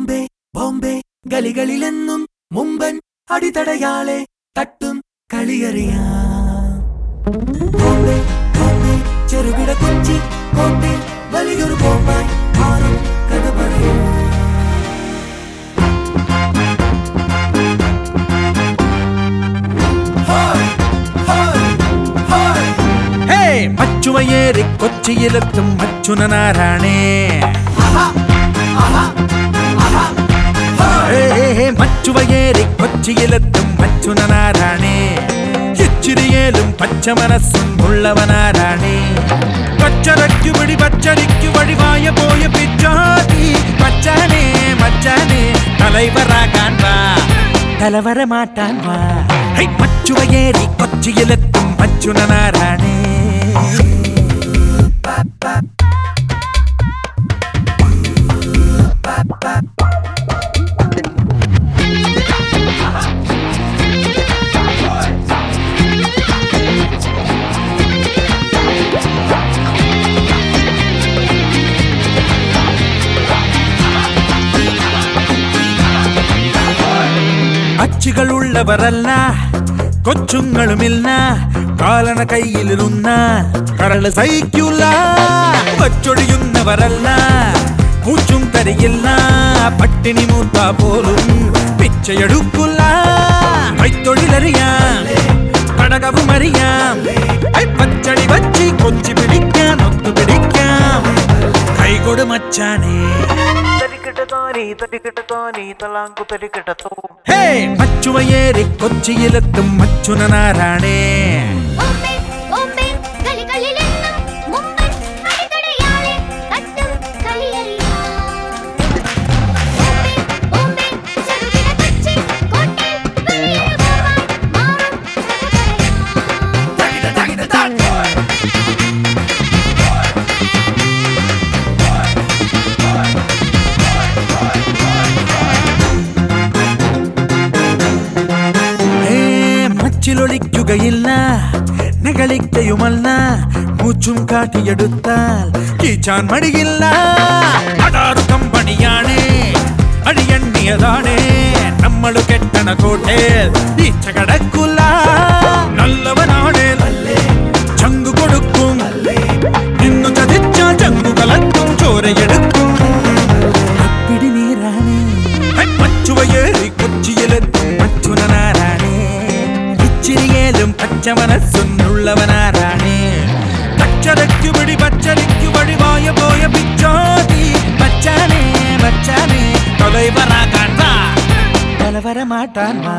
ബോംബെ ബോംബെ ഗലികളിലെന്നും മുമ്പൻ അടിതടയാളെ തട്ടും കളിയറിയാം. ബോംബെ ബോംബെ ചെറുകിട കൊച്ചി കോട്ടെ വലിയൊരു ബോംബായി മാറും കഥ പറയാം. ഹേ മച്ചുവയേറി കൊച്ചിയിലെത്തും മച്ചുനനാരാണേ. ഹേ, മച്ചുവയേറി കൊച്ചിയിലെത്തും മച്ചുനനാരാണേ ഇച്ചിരിയേലും പച്ച മനസ്സും ഉള്ളവനാരാണേ പച്ചരയ്ക്കു പിടി പച്ചരിക്കു വഴിവായ പോയ പിച്ചാതി മച്ചാനേ മച്ചാനേ തലൈവറാകാൻ വാ തലവര മാറ്റാൻ വാ ഹൈ, മച്ചുവയേറി കൊച്ചിയിലെത്തും മച്ചുനനാരാണേ അച്ചുകളുള്ളവരല്ല കൊച്ചുങ്ങളുമില്ല കാലണ കയ്യിലിരുന്നാൽ കരള് സഹിക്കൂല കൊച്ചൊടിയുന്നവരല്ല പൂച്ചും തരിയില്ല പട്ടിണി മൂത്ത പോലും പിച്ചയെടുക്കില്ല കൈത്തൊഴിലറിയാം പടകവും അറിയാം ഐ, പച്ചടി വച്ചി കൊച്ചി പിടിക്കാൻ ഒത്തു പിടിക്കാം കൈകൊടു മച്ചാനേ தடிக்கிட்டதோரி தடிக்கிட்டதோரி தலாங்கு தடிக்கிட்டதோ ஹே மச்சுவ ஏறி கொச்சியிலக்கும் மச்சுன நாராணே മച്ചിലൊളിക്കുകയില്ല നകളിക്കയുമല്ല മൂച്ചും കാട്ടിയെടുത്താൽ കീച്ചാൻ മടിയില്ല അടാറു കമ്പണിയാണേ അടിയണ്ണിയതാണേ നമ്മള് കെട്ടണ കോട്ടേൽ ഈച്ച കടക്കുല്ല பச்சிரியிலும் பச்சை மனசுன்னுள்ளவனாரானே பச்சதைக்கு விடி பச்சலிக்கு வழிவாய போய பிச்சோதி. பச்சானே பச்சானே தொலைவரா காண்பா பல வர மாட்டான்மா